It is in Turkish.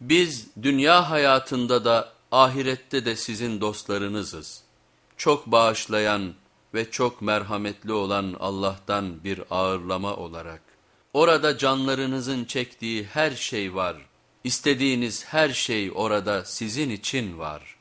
Biz dünya hayatında da ahirette de sizin dostlarınızız. Çok bağışlayan ve çok merhametli olan Allah'tan bir ağırlama olarak. Orada canlarınızın çektiği her şey var. İstediğiniz her şey orada sizin için var.''